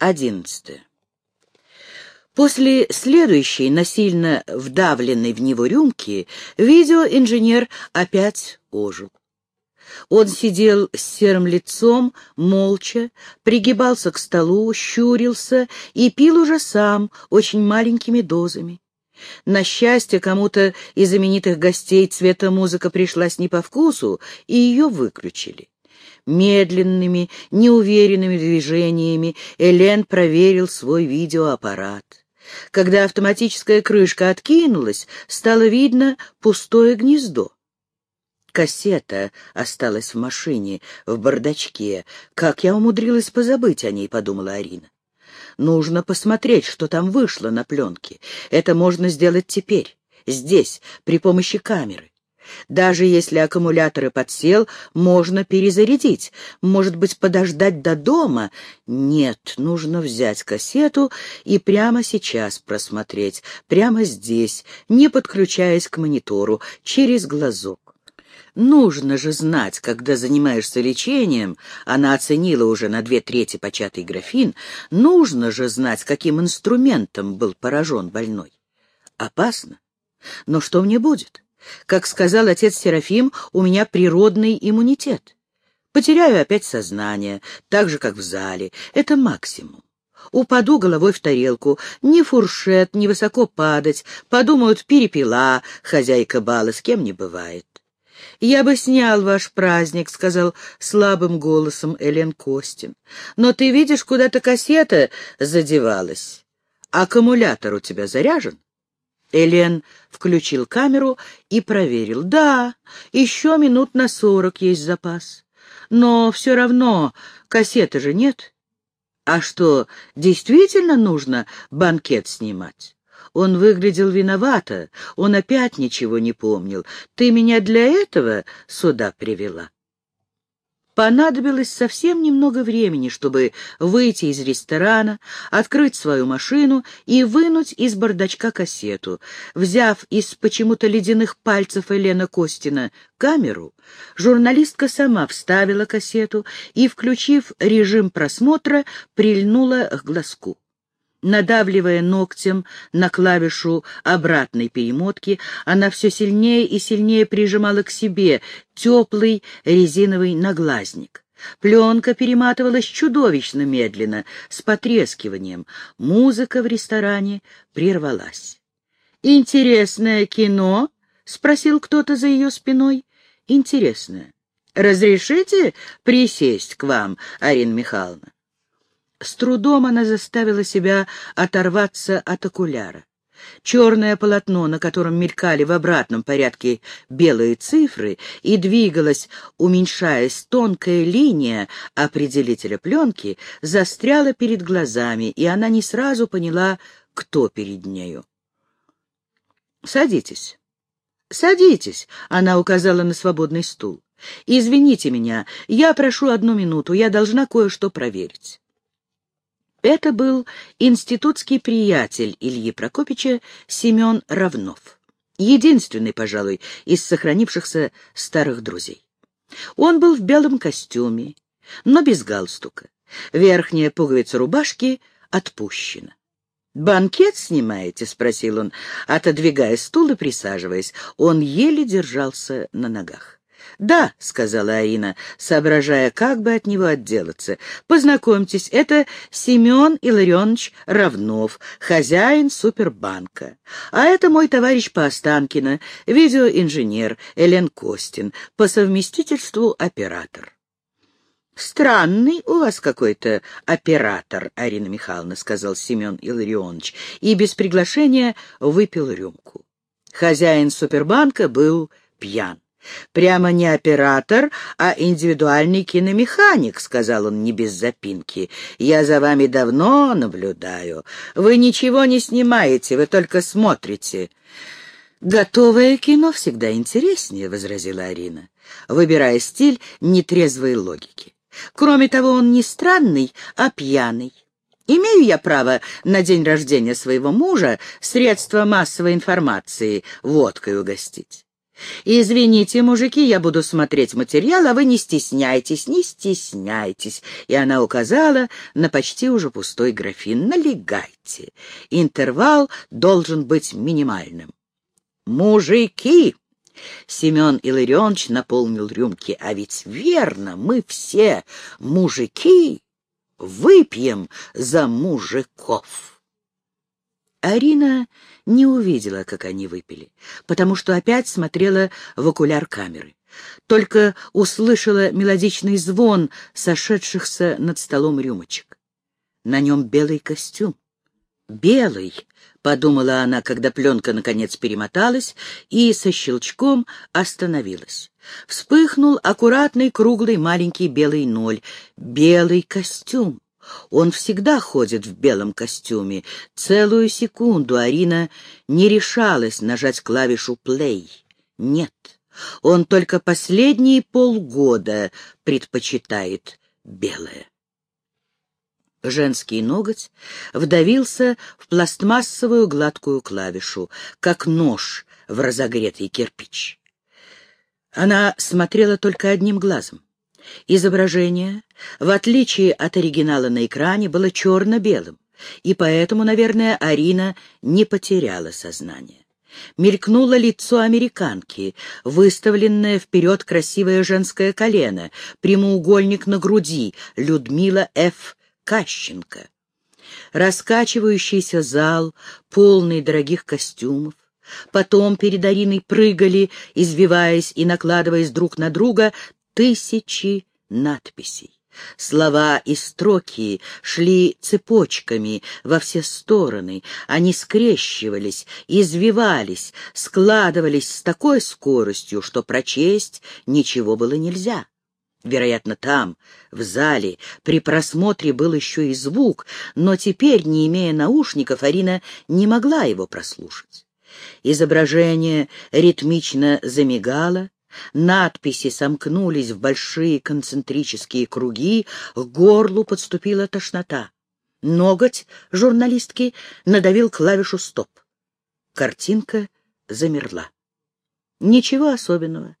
Одиннадцатое. После следующей насильно вдавленной в него рюмки видеоинженер опять ожил. Он сидел с серым лицом, молча, пригибался к столу, щурился и пил уже сам, очень маленькими дозами. На счастье, кому-то из знаменитых гостей цвета музыка пришлась не по вкусу, и ее выключили. Медленными, неуверенными движениями Элен проверил свой видеоаппарат. Когда автоматическая крышка откинулась, стало видно пустое гнездо. Кассета осталась в машине, в бардачке. Как я умудрилась позабыть о ней, подумала Арина. Нужно посмотреть, что там вышло на пленке. Это можно сделать теперь, здесь, при помощи камеры. Даже если аккумулятор подсел, можно перезарядить. Может быть, подождать до дома? Нет, нужно взять кассету и прямо сейчас просмотреть, прямо здесь, не подключаясь к монитору, через глазок. Нужно же знать, когда занимаешься лечением, она оценила уже на две трети початый графин, нужно же знать, каким инструментом был поражен больной. Опасно. Но что мне будет? Как сказал отец Серафим, у меня природный иммунитет. Потеряю опять сознание, так же, как в зале. Это максимум. Упаду головой в тарелку, ни фуршет, ни высоко падать. Подумают, перепила, хозяйка бала, с кем не бывает. «Я бы снял ваш праздник», — сказал слабым голосом Элен Костин. «Но ты видишь, куда-то кассета задевалась. Аккумулятор у тебя заряжен?» Элен включил камеру и проверил. Да, еще минут на сорок есть запас. Но все равно кассеты же нет. А что, действительно нужно банкет снимать? Он выглядел виновато, он опять ничего не помнил. Ты меня для этого сюда привела? Понадобилось совсем немного времени, чтобы выйти из ресторана, открыть свою машину и вынуть из бардачка кассету. Взяв из почему-то ледяных пальцев Елена Костина камеру, журналистка сама вставила кассету и, включив режим просмотра, прильнула к глазку. Надавливая ногтем на клавишу обратной перемотки, она все сильнее и сильнее прижимала к себе теплый резиновый наглазник. Пленка перематывалась чудовищно медленно, с потрескиванием. Музыка в ресторане прервалась. «Интересное кино?» — спросил кто-то за ее спиной. «Интересное. Разрешите присесть к вам, Арина Михайловна?» С трудом она заставила себя оторваться от окуляра. Черное полотно, на котором мелькали в обратном порядке белые цифры, и двигалась, уменьшаясь тонкая линия определителя пленки, застряла перед глазами, и она не сразу поняла, кто перед нею. «Садитесь». «Садитесь», — она указала на свободный стул. «Извините меня, я прошу одну минуту, я должна кое-что проверить». Это был институтский приятель Ильи Прокопича Семен Равнов, единственный, пожалуй, из сохранившихся старых друзей. Он был в белом костюме, но без галстука. Верхняя пуговица рубашки отпущена. «Банкет снимаете?» — спросил он, отодвигая стул и присаживаясь. Он еле держался на ногах. «Да», — сказала Арина, соображая, как бы от него отделаться. «Познакомьтесь, это Семен Илларионович Равнов, хозяин супербанка. А это мой товарищ по Останкино, видеоинженер Элен Костин, по совместительству оператор». «Странный у вас какой-то оператор, Арина Михайловна», — сказал Семен Илларионович, и без приглашения выпил рюмку. Хозяин супербанка был пьян. «Прямо не оператор, а индивидуальный киномеханик», — сказал он не без запинки. «Я за вами давно наблюдаю. Вы ничего не снимаете, вы только смотрите». «Готовое кино всегда интереснее», — возразила Арина, выбирая стиль нетрезвой логики. «Кроме того, он не странный, а пьяный. Имею я право на день рождения своего мужа средства массовой информации водкой угостить?» «Извините, мужики, я буду смотреть материал, а вы не стесняйтесь, не стесняйтесь». И она указала на почти уже пустой графин. «Налегайте. Интервал должен быть минимальным». «Мужики!» Семен Илларионович наполнил рюмки. «А ведь верно, мы все мужики выпьем за мужиков». Арина не увидела, как они выпили, потому что опять смотрела в окуляр камеры. Только услышала мелодичный звон сошедшихся над столом рюмочек. На нем белый костюм. Белый, — подумала она, когда пленка наконец перемоталась и со щелчком остановилась. Вспыхнул аккуратный круглый маленький белый ноль. Белый костюм. Он всегда ходит в белом костюме. Целую секунду Арина не решалась нажать клавишу «плей». Нет, он только последние полгода предпочитает белое. Женский ноготь вдавился в пластмассовую гладкую клавишу, как нож в разогретый кирпич. Она смотрела только одним глазом. Изображение, в отличие от оригинала на экране, было черно-белым, и поэтому, наверное, Арина не потеряла сознание. Мелькнуло лицо американки, выставленное вперед красивое женское колено, прямоугольник на груди, Людмила Ф. Кащенко. Раскачивающийся зал, полный дорогих костюмов. Потом перед Ариной прыгали, извиваясь и накладываясь друг на друга, тысячи надписей. Слова и строки шли цепочками во все стороны, они скрещивались, извивались, складывались с такой скоростью, что прочесть ничего было нельзя. Вероятно, там, в зале, при просмотре был еще и звук, но теперь, не имея наушников, Арина не могла его прослушать. Изображение ритмично замигало, надписи сомкнулись в большие концентрические круги, к горлу подступила тошнота. Ноготь журналистки надавил клавишу «Стоп». Картинка замерла. Ничего особенного.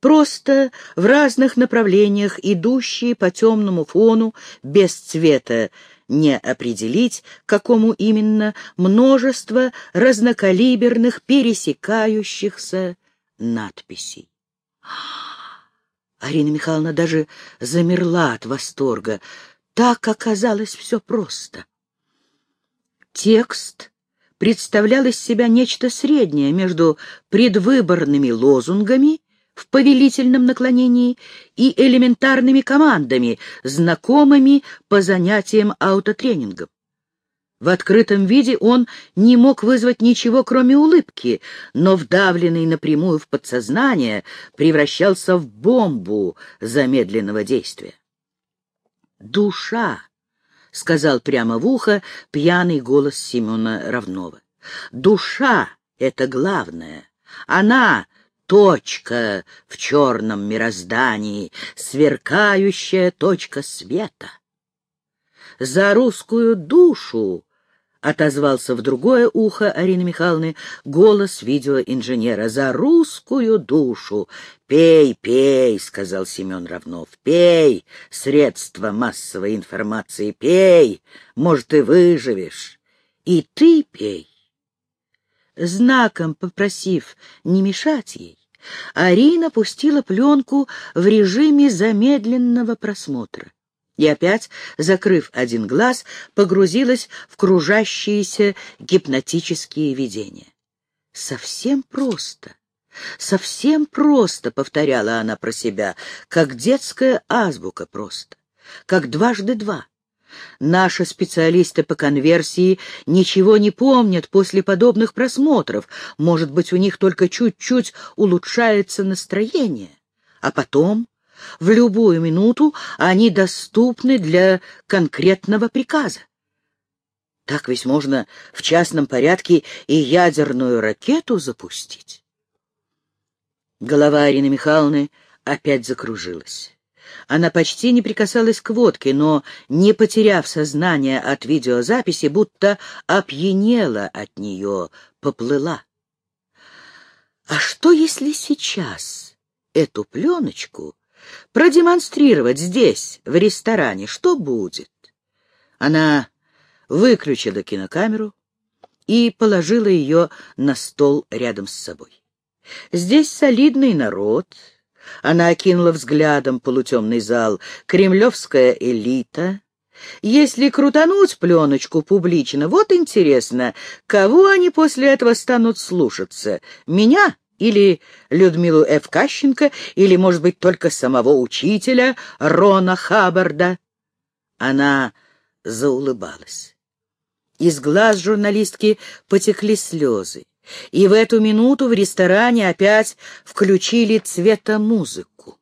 Просто в разных направлениях, идущие по темному фону, без цвета не определить, какому именно, множество разнокалиберных пересекающихся надписей. Арина Михайловна даже замерла от восторга. Так оказалось все просто. Текст представлял из себя нечто среднее между предвыборными лозунгами в повелительном наклонении и элементарными командами, знакомыми по занятиям аутотренингом. В открытом виде он не мог вызвать ничего, кроме улыбки, но вдавленный напрямую в подсознание превращался в бомбу замедленного действия. «Душа!» — сказал прямо в ухо пьяный голос Семена Равнова. «Душа — это главное. Она точка в черном мироздании, сверкающая точка света. За русскую душу отозвался в другое ухо Арины Михайловны голос видеоинженера. «За русскую душу! Пей, пей!» — сказал Семен Равнов. «Пей! Средства массовой информации! Пей! Может, ты выживешь! И ты пей!» Знаком попросив не мешать ей, Арина пустила пленку в режиме замедленного просмотра и опять, закрыв один глаз, погрузилась в кружащиеся гипнотические видения. Совсем просто, совсем просто, — повторяла она про себя, — как детская азбука просто, как дважды два. Наши специалисты по конверсии ничего не помнят после подобных просмотров. Может быть, у них только чуть-чуть улучшается настроение. А потом, в любую минуту, они доступны для конкретного приказа. Так ведь можно в частном порядке и ядерную ракету запустить. Голова Арины Михайловны опять закружилась. Она почти не прикасалась к водке, но, не потеряв сознание от видеозаписи, будто опьянела от нее, поплыла. А что, если сейчас эту пленочку продемонстрировать здесь, в ресторане? Что будет? Она выключила кинокамеру и положила ее на стол рядом с собой. Здесь солидный народ. Она окинула взглядом полутемный зал. Кремлевская элита. Если крутануть пленочку публично, вот интересно, кого они после этого станут слушаться? Меня или Людмилу Эвкащенко, или, может быть, только самого учителя Рона Хаббарда? Она заулыбалась. Из глаз журналистки потекли слезы, и в эту минуту в ресторане опять включили цветомузыку.